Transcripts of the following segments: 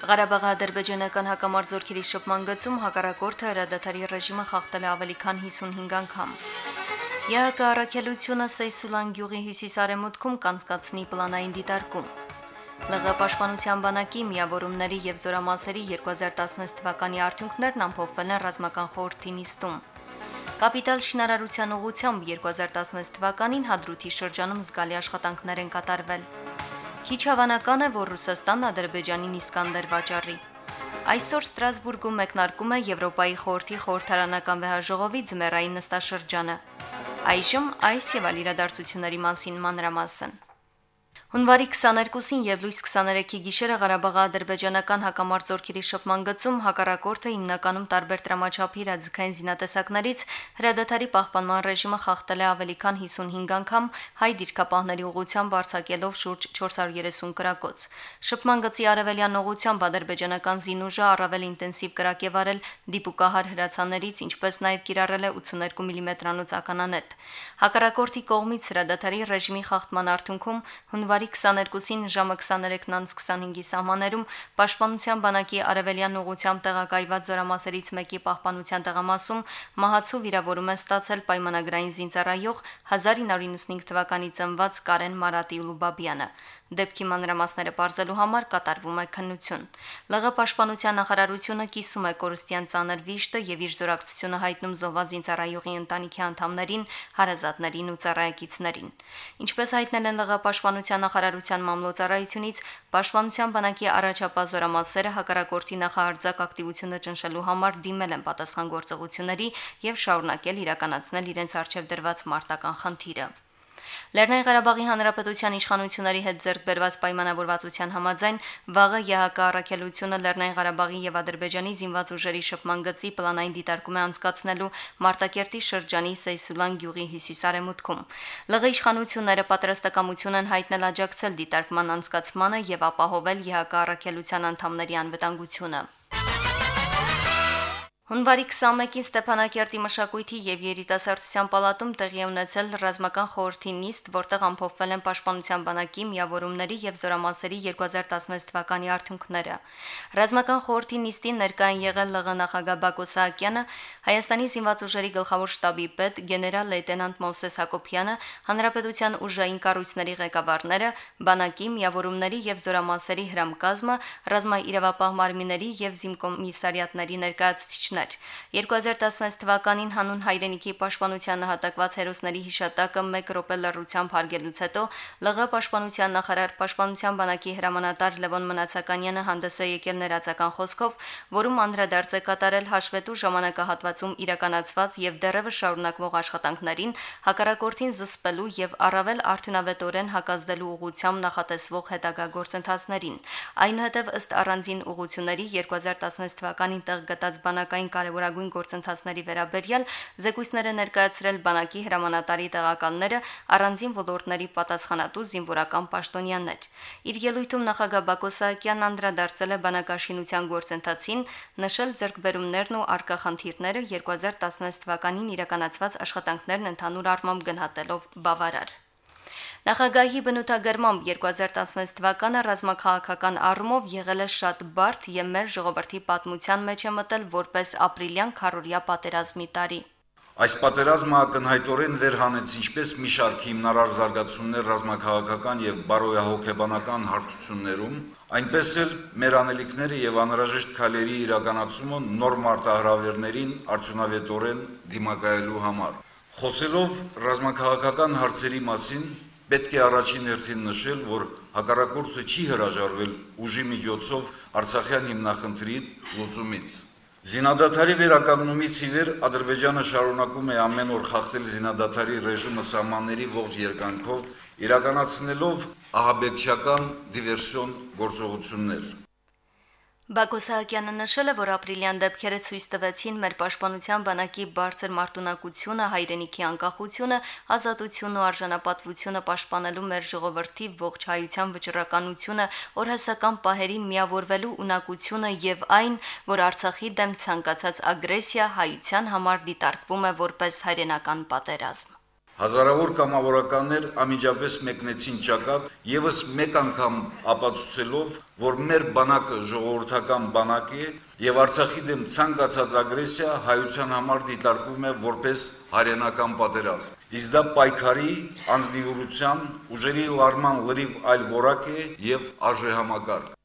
Ղարաբաղի ադրբեջանական հակամարտությունների շփման գծում հակառակորդը հրադադարի ռեժիմը խախտել ավելի քան 55 անգամ։ ԵՀԿ առաքելությունը Սեյսուլան գյուղի հյուսիսարևմուտքում կանցկացնի պլանային դիտարկում։ ԼՂ պաշտպանության բանակի միավորումների եւ զորամասերի 2016 թվականի արդյունքներն ամփոփվել են ռազմական խորհրդի նիստում։ Կապիտալ շինարարության ուղղությամբ 2016 թվականին Հադրութի շրջանում զգալի աշխատանքներ են կատարվել։ Քիչ հավանական է, որ Ռուսաստանն Ադրբեջանին Իսկանդեր վաճառի։ Այսօր Ստրասբուրգում մեկնարկում է Եվրոպայի խորհրդի խորհրդարանական վեհաժողովի ձմեռային նստաշրջանը։ Այժմ այս եւ այլ իրադարձությունների մասին մանրամասն։ Հունվարի 22-ին եւ լույս 23-ի գիշերը Ղարաբաղի ադրբեջանական հակամարտությունների շփման գծում հակառակորդը հիմնականում տարբեր տրամաչափի իրազեկային զինատեսակներից հրադադարի պահպանման ռեժիմը խախտել է ավելի քան 55 անգամ հայ դիրքապահների ուղությամբ արձակելով շուրջ 430 կրակոց։ Շփման գծի արևելյան ուղությամբ ադրբեջանական զինուժը առավել ինտենսիվ կրակ է վարել դիպուկահար հրացաններից, ինչպես նաեւ կիրառել է 82 մմ-անոց ականանետ։ Հակառակորդի կողմից հրադադարի ռեժիմի խախտման արդյունքում հունվարի Հունվարի 22-ին ժամը 23:25-ի սահմաններում Պաշտպանության բանակի արևելյան ուղությամբ տեղակայված զորամասերից մեկի պահպանության տեղամասում մահացու վիրավորում է ստացել պայմանագրային զինծառայող 1995 թվականի ծնված Կարեն Մարատիուլու Բաբյանը։ Դեպքի մանրամասները բարձելու համար կատարվում է քննություն։ ԼՂ պաշտպանության նախարարությունը կիսում է կորստյան ցաներ վիշտը եւ իր զորակցությունը հայտնում զոհված ինձարայողի ընտանիքի անդամներին, հարազատներին ու ծառայակիցներին։ Ինչպես հայտնել են ԼՂ պաշտպանության նախարարության մամլոյցարայությունից, պաշտպանության բանակի առաջապահ զորամասերը հակառակորդի նախահարձակ ակտիվությունը ճնշելու համար դիմել են պատասխան գործողությունների եւ շարունակել իրականացնել իրենց արժեվ դրված մարտական խնդիրը։ Լեռնային Ղարաբաղի Հանրապետության իշխանությունների հետ ձեռք բերված պայմանավորվածության համաձայն վաղը ԵՀԿ առաքելությունը Լեռնային Ղարաբաղի եւ Ադրբեջանի զինված ուժերի շփման գծի պլանային դիտարկում է անցկացնելու Մարտակերտի շրջանի Սեյսուլան գյուղի հյուսիսարևմուտքում։ ԼՂ իշխանությունները պատրաստակամություն են հայտնել աջակցել դիտարկման անցկացմանը եւ ապահովել ԵՀԿ առաքելության անդամների անվտանգությունը։ Հունվարի 21-ին Ստեփանակերտի մշակույթի եւ երիտասարդության պալատում տեղի ունեցել ռազմական խորհրդի նիստ, որտեղ ամփոփվել են պաշտպանության բանակի միավորումների եւ զորամասերի 2016 թվականի արդյունքները։ Ռազմական խորհրդի նիստին ներկա են եղել ԼՂ նախագահ Բակո Սահակյանը, Հայաստանի զինված ուժերի գլխավոր շտաբի պետ գեներալ լեյտենանտ Մովսես Հակոբյանը, Հանրապետության ուժային կառույցների ղեկավարները, բանակի միավորումների եւ զորամասերի հրամկազմը, ռազմաիրավապահ մարմինների եւ զինկոմիսարիատների ներկայացուցիչներ հերոսներ։ 2016 թվականին հանուն հայրենիքի պաշտպանության նահատակված հերոսների հիշատակը 1 րոպե լռությամբ հարգելուց հետո ԼՂ պաշտպանության նախարար պաշտպանության բանակի հրամանատար Լևոն Մնացականյանը հանդես է եկել ներածական խոսքով, որում անդրադարձ է կատարել հաշվետու ժամանակահատվածում իրականացված եւ դեռևս շարունակվող աշխատանքներին, հակառակորդին զսպելու եւ առավել արդյունավետորեն հակազդելու ուղղությամբ նախատեսվող հետագա գործընթացներին։ Այնուհետև ըստ առանձին ուղղությունների 2016 թվականին տեղ գտած բանակային կարևորագույն գործընթացների վերաբերյալ զեկույցները ներկայացրել բանակի հրամանատարի տեղականները առանձին ոլորտների պատասխանատու զինվորական պաշտոնյաներ։ Իր ելույթում նախագահ Բակո Սահակյանն անդրադարձել է բանակաշինության գործընթացին, նշել ձեռքբերումներն ու արկա խնդիրները 2016 թվականին իրականացված աշխատանքներն ընդհանուր առմամբ գնահատելով բավարար։ Նախագահի բնութագրմամբ 2016 թվականը ռազմաքաղաքական առումով եղել է շատ բարդ եւ մեր ժողովրդի պատմության մեջ է մտել որպես ապրիլյան քարորիա պատերազմի տարի։ Այս պատերազմը ակնհայտորեն վերհանեց ինչպես մի շարք հիմնարար զարգացումներ ռազմաքաղաքական եւ բարոյահոգեբանական հարթություններում, այնպես էլ մեր անելիքները եւ անհրաժեշտ քայլերի իրականացումը նոր մարտահրավերներին արդյունավետորեն դիմակայելու համար։ Խոսելով ռազմաքաղաքական հարցերի մասին, պետք է առաջին հերթին նշել, որ հակառակորդը չի հրաժարվել ուժի միջոցով Արցախյան հիմնախնդրի լուծումից։ Զինադատարի վերականգնումից ի վեր Ադրբեջանը շարունակում է ամեն օր խախտել զինադատարի ռեժիմը սահմանների ողջ երկայնքով, իրականացնելով ահաբեկչական դիվերսիոն գործողություններ։ Բակո Սահակյանը նշել է, որ ապրիլյան դեպքերը ցույց տվեցին մեր պաշտպանության բանակի բարձր մարտունակությունը, հայրենիքի անկախությունը, ազատությունն ու արժանապատվությունը պաշտպանելու մեր ժողովրդի ողջ հայության վճռականությունը, օրհասական պահերին միավորվելու ունակությունը եւ այն, որ Արցախի դեմ ցանկացած ագրեսիա հայության համար դիտարկվում է որպես հայրենական պատերազմ։ Հազարավոր կամավորականներ ամիջապես մեկնեցին ճակատ, եւս մեկ անգամ ապացուցելով, որ մեր բանակը ժողովրդական բանակ է եւ Արցախի դեմ ցանկացած ագրեսիա հայության համար դիտարկվում է որպես հայրենական պատերազմ։ Իսկ դա պայքարի, անձնիվորության, ուժերի լարման լրիվ այլ որակ է եւ արժեհամակարգ։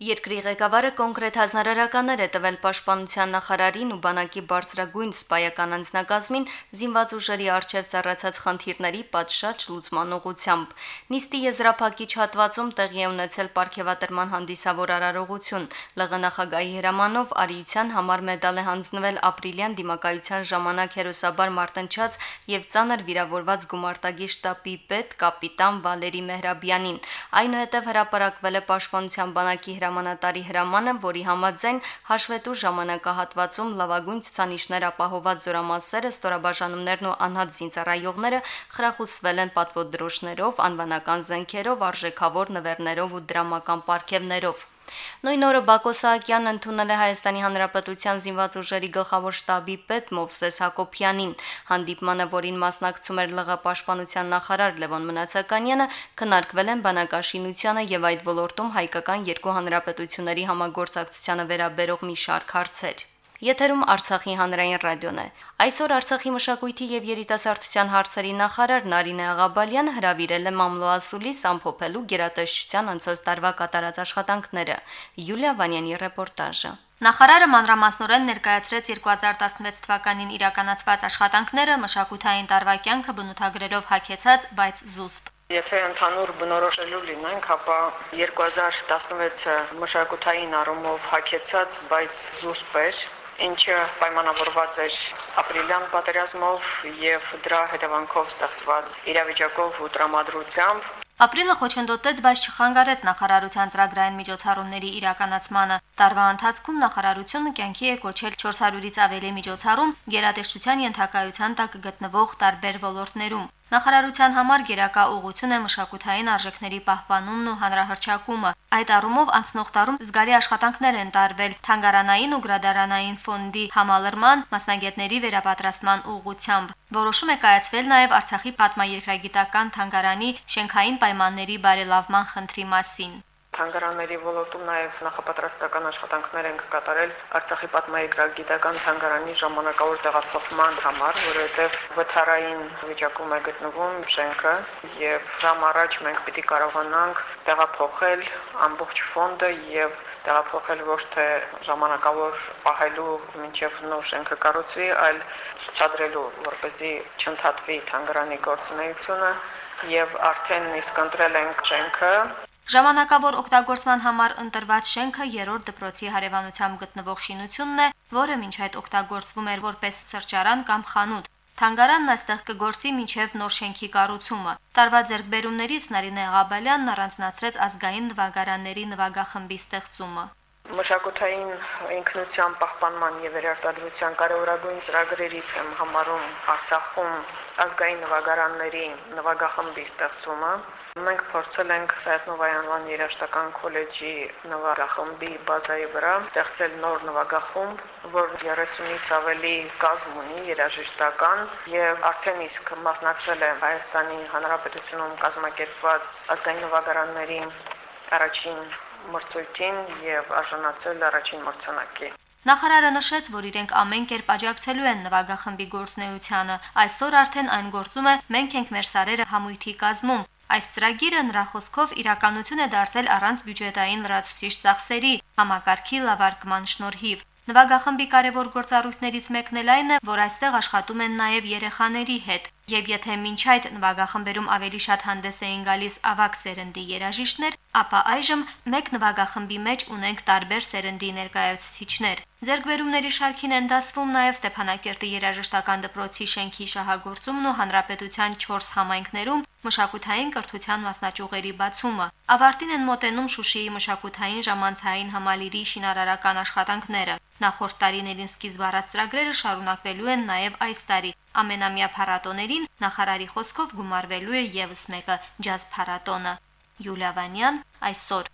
Երկրի ղեկավարը կոնկրետ հանրարարականներ է տվել պաշտպանության նախարարին ու բանակի բարձրագույն սպայական անձնակազմին զինված ուժերի արչև ծառացած խնդիրների պատշաճ լուծման ուղղությամբ։ Նիստի եզրափակիչ հատվածում տեղի է ունեցել ապարքեվատրման հանդիսավոր արարողություն։ ԼՂ նախագահի հրամանով արիության համար մեդալ է հանձնվել ապրիլյան դիմակայության ժամանակ հերոսաբար մարտնչած եւ ծանր վիրավորված գումարտակի շտաբի պետ կապիտան Վալերի Մեհրաբյանին։ Այնուհետև հրապարակվել է պաշտպանության բանակի հրամանով հրամանատարի հրամանը, որի համաձայն հաշվետու ժամանակահատվածում լավագույն ցուցանիշներ ապահոված զորամասերը, ստորաբաժանումներն ու անհատ զինծառայողները խրախուսվել են պատվոդրոշներով, անվանական զենքերով, արժեքավոր նվերներով ու դրամական պարգևներով։ Նույն օրը Բակո Սահակյանն ընդունել է Հայաստանի Հանրապետության զինված ուժերի գլխավոր շտաբի պետ Մովսես Հակոբյանին։ Հանդիպմանը, որին մասնակցում էր ԼՂ պաշտպանության նախարար Լևոն Մնացականյանը, քննարկվել են բանակաշինությանը եւ այդ ոլորտում հայկական երկու հանրապետությունների համագործակցությանը վերաբերող մի շարք հարցեր։ Եթերում Արցախի հանրային ռադիոն է։ Այսօր Արցախի մշակույթի եւ երիտասարդության հարցերի նախարար Նարինե Աղաբալյանը հրավիրել է Մամլոասուլիս ամփոփելու գերատեսչության անցած տարվա կատարած աշխատանքները։ Յուլիա Վանյանի ռեպորտաժը։ Նախարարը մանրամասնորեն ներկայացրեց 2016 թվականին իրականացված աշխատանքները մշակութային տարվա կյանքը բնութագրելով հակեցած, բայց զուսպ։ Եթե ընդհանուր բնորոշելու լինենք, ապա 2016-ը մշակութային առումով հակեցած, բայց զուսպ էր, ինչը պայմանավորված էր ապրիլյան պատերազմով եւ դրա հետևանքով ստեղծված իրավիճակով ու տրամադրությամբ Ապրիլը խոչընդոտեց, բայց չխանգարեց նախարարության ծրագրային միջոցառումների իրականացմանը։ Տարվա ընթացքում նախարարությունը կյանքի է կոչել 400-ից ավելի միջոցառում գերատեսչության ենթակայության տակ գտնվող տարբեր ոլորտներում։ Նախարարության համար գերակա ուղղություն է մշակութային արժեքների պահպանումն ու հանրահրճակումը։ Այդ առումով անցնող տարում զգալի աշխատանքներ են տարվել թանգարանային ու գրադարանային ֆոնդի համալրման, մասնագետների վերապատրաստման ուղղությամբ։ Որոշում է կայացվել նաև Արցախի պատմաերկրագիտական թանգարանի շենքային պայմանների բարելավման խնդրի մասին թանգարանների ոլորտում նաև նախապատրաստական աշխատանքներ ենք կատարել Արցախի պատմայգրագիտական թանգարանի ժամանակավոր տեղափոխման համար, որովհետև վթարային վիճակում է գտնվում շենքը եւ ժամ առաջ մենք պիտի կարողանանք տեղափոխել ամբողջ ֆոնդը եւ տեղափոխել ոչ թե ժամանակավոր պահելու մինչև նոր շենքը կառուցվի, այլ ցուցադրելու, որպեսզի չընդհատվի թանգարանի գործունեությունը եւ արդեն իսկ ընտրել ենք շենքը Ժամանակավոր օգտագործման համար ընտրված շենքը երրորդ դպրոցի հարևանությամբ գտնվող շինությունն է, որը մինչ այդ օգտագործվում էր որպես սրճարան կամ խանութ։ Թանգարանն այստեղ կգործի մինչև նոր շենքի կառուցումը։ Տարվա ձեռքբերումներից Նարինե Ղաբալյանն առանձնացրեց ազգային նվագարանների նվագախմբի ստեղծումը մշակութային ինքնության պահպանման եւ վերարտադրության կարևորագույն ծրագրերից եմ համարում Արցախում ազգային նվագարանների նվագախմբի ստեղծումը Մենք փորձել ենք Սայաթնովայանվան երաշտական քոլեջի նվագախմբի բազայի վրա ստեղծել նոր նվագախումբ, որ 30-ից ավելի կազմ ունի երաժշտական եւ արդեն իսկ մասնակցել է Հայաստանի Հանրապետությունում կազմակերպված ազգային նվագարանների առաջին մրցույթին եւ արժանացել առաջին մրցանակի։ Նախարարը նշեց, որ իրենք ամեն կերպ աջակցելու են նվագախմբի գործնեությանը։ Այսօր արդեն այն գործում է «Մենք ենք մեր սարերը» համույթի կազմում։ Այս ծրագիրը նրա խոսքով իրականություն է դարձել առանց բյուջետային լրացուցիչ ծախսերի համակարգի լավարկման շնորհիվ։ Նվագախմբի կարևոր գործառույթներից մեկն էլ այն է, որ այստեղ աշխատում են նաև երեխաների հետ։ Եվ եթե մինչ այդ նվագախմբերում ավելի շատ հանդես էին գալիս ավակ սերնդի երաժիշտներ, ապա այժմ մեկ նվագախմբի մեջ ունենք տարբեր սերնդի ներկայացուցիչներ։ Ձերգբերումների շարքին են դասվում նաև Ստեփանակերտի երաժշտական դպրոցի շենքի շահագործումն ու հանրապետության 4 համայնքներում մշակութային կրթության մասնաճյուղերի բացումը։ Ավարտին են մոտենում Շուշիի մշակութային ժամանցային համալիրի շինարարական աշխատանքները։ Նախորդ տարիներին սկիզբ առած ծրագրերը շարունակվելու են նաև այս տարի։ Ամենամյա փառատոներին նախարարի խոսքով գումարվելու է եւս մեկը՝ ջազ փառատոնը։ Յուլիա Վանյան այսօր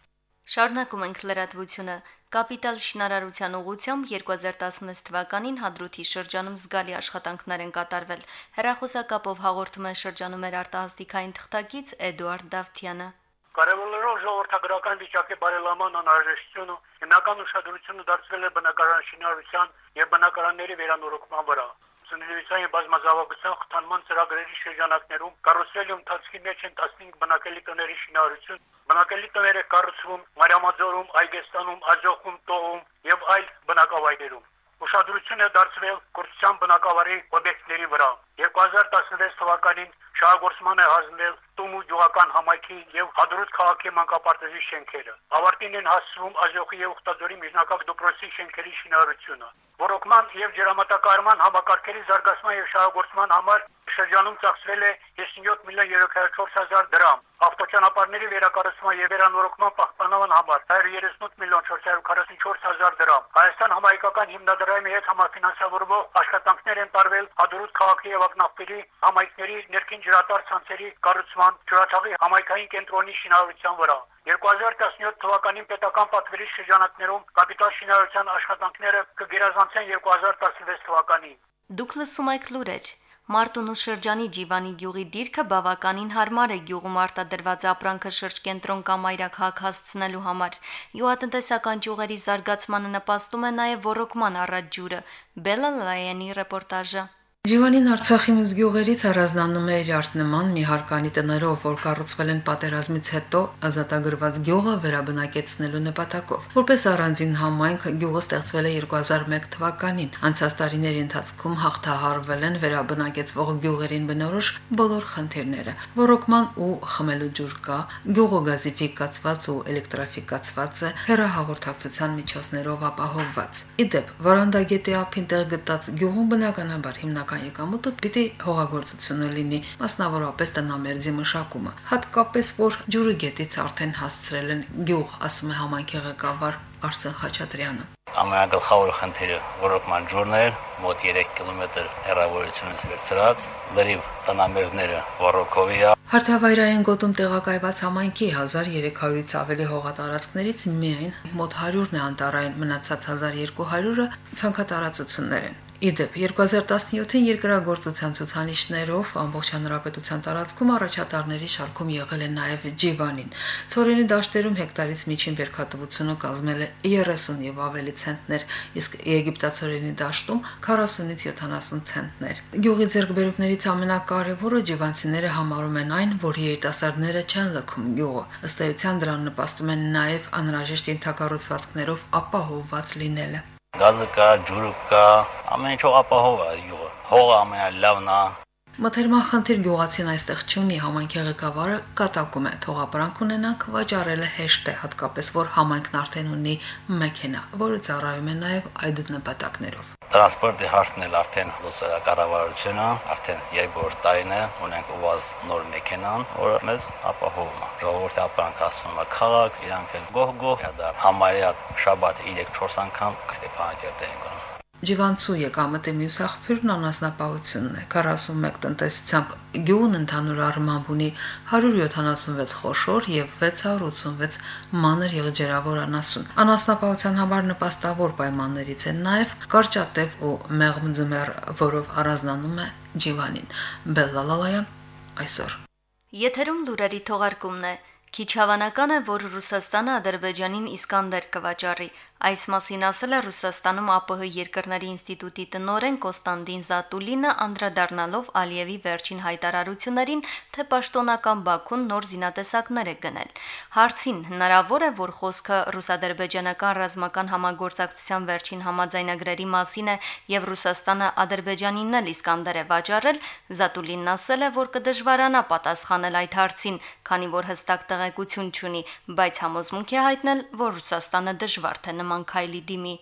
Շարունակում ենք լրատվությունը։ Կապիտալ շինարարության ուղությամբ 2016 թվականին Հադրութի շրջանում զգալի աշխատանքներ են կատարվել։ Հերախոսակապով հաղորդում է շրջանում մեր արտահասթիկային թղթակից Էդուարդ Դավթյանը։ Կարևորելով ժողովրդագրական վիճակի բարելավման անհրաժեշտությունը, հիմնական ուշադրությունը դարձվել է բնակարան շինարարության եւ բնակարանների վերանորոգման վրա ծննդության բազմազավակության խթանման ծրագրերի շրջանակներում կառուցվել ու ընթացքի մեջ են 15 բնակելի տների շինարարություն, բնակելի տներ է կառուցվում Մարիամաձորում, Այգեստանում, Աջոխում, Տողում եւ այլ բնակավայրերում։ Ուշադրություն է դարձվել կուրսյան բնակավարի օբյեկտների վրա։ 2016 թվականին շահագործման է հանձնել Տումու գյուղական համայնքի եւ Հադրուտ քաղաքի մանկապարտեզի շենքերը։ Ավարտին են հասցվում Աջոխի եւ Ուխտաձորի միջնակարգ դպրոցի շենքերի շինարարությունը։ Ռոկման եւ ջրամատակարարման համակարգերի զարգացման եւ շահագործման համար շրջանում ծախսվել է 57 միլիոն 304 հազար դրամ։ Ավտոճանապարհների վերակառուցման եւ վերանորոգման պահպանման համար 138 միլիոն 444 հազար դրամ։ Հայաստան համայնքական հիմնադրամի հետ համաֆինանսավորվող աշխատանքներ են տարվել Հադրուտ քաղաքի եւ ակնապերի համայնքների ներքին ջրատար ցանցերի կառուցման, ջրաթաղի համայնքային կենտրոնի շինարարության վրա։ 2017 թվականին պետական պատվերի շրջանակներում կապիտալ շինարարության աշխատանքները կգերազանցեն 2016 թվականին։ Դուք լսում եք լուրեր։ Մարտունու շրջանի Ջիվանի գյուղի դիրքը բավականին հարմար է գյուղում արտադրված ապրանքը շրջկենտրոն կամ այրաքաղաք հասցնելու համար։ Յուղատնտեսական ճյուղերի զարգացմանը նպաստում է նաև ռոռոկման առաջ ջուրը։ Բելա Լայանի ռեպորտաժը։ Ջիվանին Արցախի մյուս գյուղերից առանձնանում է իր արտնման մի հարկանի տներով, որ կառուցվել են պատերազմից հետո ազատագրված գյուղը վերաբնակեցնելու նպատակով։ Որպես առանձին համայնք գյուղը ստեղծվել է 2001 թվականին։ Անցած տարիների ընթացքում հաղթահարվել են վերաբնակեցվող գյուղերին բնորոշ բոլոր խնդիրները։ Ռոռոկման ու խմելու ջուր կա, գյուղը գազիֆիկացված ու էլեկտրաֆիկացված է, հերահաղորդակցության միջոցներով ապահովված։ Իդեպ, Վարանդագետի ափին տեղ գտած գյուղում բնականաբար հիմնական պետական եկամուտը պիտի հողագործությունը լինի, մասնավորապես տնամերձի մշակումը։ Հատկապես որ ջուրը գետից արդեն հասցրել են գյուղ, ասում է համայնքի ղեկավար Արսեն Խաչատրյանը ամենագլխավոր խնդիրը ռոռոկման ջուրներ մոտ 3 կիլոմետր հեռավորությունից վերցրած լրիվ տնամերները ռոռոկովի Հարթավայրային գոտում տեղակայված համայնքի 1300-ից ավելի հողատարածքներից միայն մոտ 100-ն է անտարային, մնացած 1200-ը ցանկատարածություններ են։ Իդեպ 2017-ին երկրագործության ցուցանիշներով ամբողջ հանրապետության տարածքում առաջատարների շարքում եղել է նաև Ջիվանին։ Ցորենի դաշտերում հեկտարից միջին բերքատվությունը կազմել է 30 եւ ավելի ցենտներ, իսկ Եգիպտացորենի դաշտում 40-ից 70 ցենտներ։ Գյուղի ձերբերումներից ամենակարևորը ջիվանցիները համարում են այն, որ երիտասարդները չեն լքում գյուղը։ Ըստ էության դրան նպաստում են նաև անհրաժեշտ ենթակառուցվածքներով ապահովված լինելը գազը կա, ջուրը կա, ամեն ինչ ապահով է յուղը։ Հողը ամենալավն է, Մթերման գյուղացին այստեղ չունի համայնքի ղեկավարը կատակում է. Թողապրանք ունենանք վաճառելը հեշտ է հատկապես որ համայնքն արդեն ունի մեքենա որը ծառայում է նաև այդ նպատակներով տրանսպորտի հարցն էլ արդեն լուծել կառավարությունը, արդեն երկրորդ տարին է ունենք ուղազ նոր մեքենան, որը մեզ ապահովում է։ Ժողովրդի ապրանք ասում է քաղաք, իրանք էլ գող-գող, դա համարյա շաբաթ 3-4 անգամ Ստեփանակերտ են գնում։ Ջիվանցու եկամտի մյուս աղբյուրն անասնապահությունն է։ 41 տնտեսությամբ գյուղն ընդհանուր առմամբ ունի 176 խոշոր եւ 686 մանր եղջերավոր անասուն։ Անասնապահության համար նպաստավոր պայմաններից են նաեւ կարճատև ու մեղմ ձմեռ, որով առանձնանում է Ջիվանին։ Բելլալալայան այսօր։ Եթերում լուրերի թողարկումն է։ Քիչ հավանական է, որ Ռուսաստանը Ադրբեջանին Իսկանդեր կվաճառի։ Այս մասին ասել է Ռուսաստանում ԱՊՀ երկրների ինստիտուտի տնօրեն Կոստանդին Զատուլինը, անդրադառնալով Ալիևի վերջին հայտարարություններին, թե պաշտոնական Բաքուն նոր զինատեսակներ է գնել։ Հարցին հնարավոր է, որ խոսքը ռուս-ադրբեջանական ռազմական համագործակցության վերջին համաձայնագրերի մասին է եւ Ռուսաստանը Ադրբեջանին էլ Իսկանդեր է վաճառել, Զատուլինն ասել է, որ կդժվարանա պատասխանել այդ հարցին, քանի որ հստակ տեղեկություն չունի, բայց համոզմունք է հայտնել, որ Ռուսաստանը դժվար թե նման քայլի դիմի։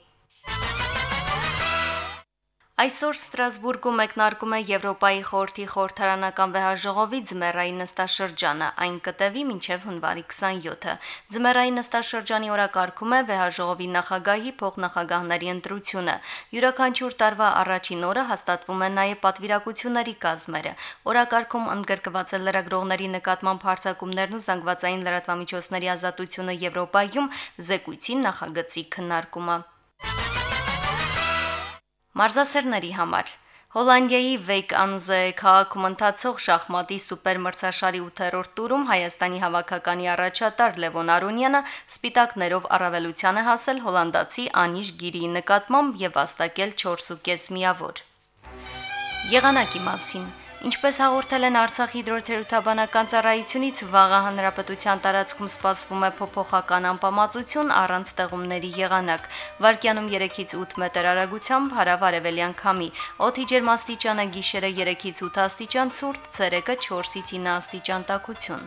Այսօր Ստրասբուրգում մեկնարկում է Եվրոպայի խորհրդի խորհրդարանական վեհաժողովի ձմեռային նստաշրջանը, այն կտևի մինչև հունվարի 27-ը։ Ձմեռային նստաշրջանի օրակարգում է վեհաժողովի նախագահի փոխնախագահների ընտրությունը։ Յուրաքանչյուր տարվա առաջին օրը հաստատվում են նաև պատվիրակությունների կազմերը։ Օրակարգում ընդգրկված է լրագրողների նկատմամբ հարձակումներն ու զանգվածային լրատվամիջոցների ազատությունը Եվրոպայում, զեկույցի նախագծի քննարկումը։ Մարզասերների համար Հոլանդիայի Վեյկ Անզե քաղաքում ընթացող շախմատի սուպերմրցաշարի 8-րդ տուրում Հայաստանի հավաքականի առաջատար Լևոն Արոնյանը սպիտակներով առավելության է հասել հոլանդացի Անիշ Գիրիի նկատմամբ եւ վաստակել 4.5 միավոր։ Եղանակի մասին Ինչպես հաղորդել են Արցախ հիդրոթերապևտաբանական ծառայությունից, վաղը հանրապետության տարածքում սպասվում է փոփոխական անպամացություն առանց ստեղումների եղանակ։ Վարկյանում 3-ից 8 մետր արագությամբ հարավարևելյան քամի։ Օդի ջերմաստիճանը գիշերը 3-ից 8 աստիճան ցուրտ, ցերեկը 4-ից 9 աստիճան տաքություն։